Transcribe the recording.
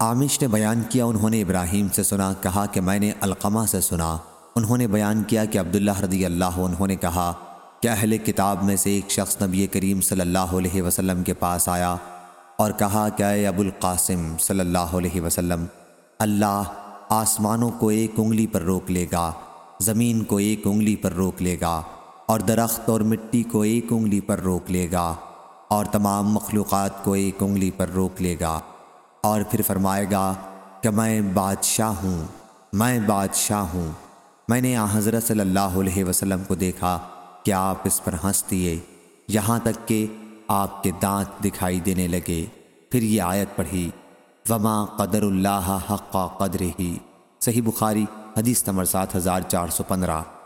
عامش نے بیان کیا، انہوں نے ابراہیم سے سنا، کہا کہ میں نے القمہ سے سنا۔ انہوں نے بیان کیا کہ عبداللہ رضی اللہ عنہ نے کہا، کہ اہل کتاب میں سے ایک شخص نبی کریم صلی اللہ علیہ وسلم کے پاس آیا اور کہا کہ اے ابو القاسم صلی اللہ علیہ وسلم، اللہ آسمانوں کو ایک انگلی پر روک لے گا، زمین کو ایک انگلی پر روک لے گا، اور درخت اور مٹی کو ایک انگلی پر روک لے گا، اور تمام مخلوقات کو ایک انگلی پر روک لے گا۔ اور پھر فرمائے گا کہ میں بادشاہ ہوں، میں بادشاہ ہوں۔ میں نے حضرت صلی اللہ علیہ وسلم کو دیکھا کہ آپ اس پر ہنس دیے یہاں تک کہ آپ کے دانت دکھائی دینے لگے۔ پھر یہ آیت پڑھی، وما قدر اللہ حق قدر ہی صحیح بخاری، حدیث نمبر سات ہزار چار سو پندرہ۔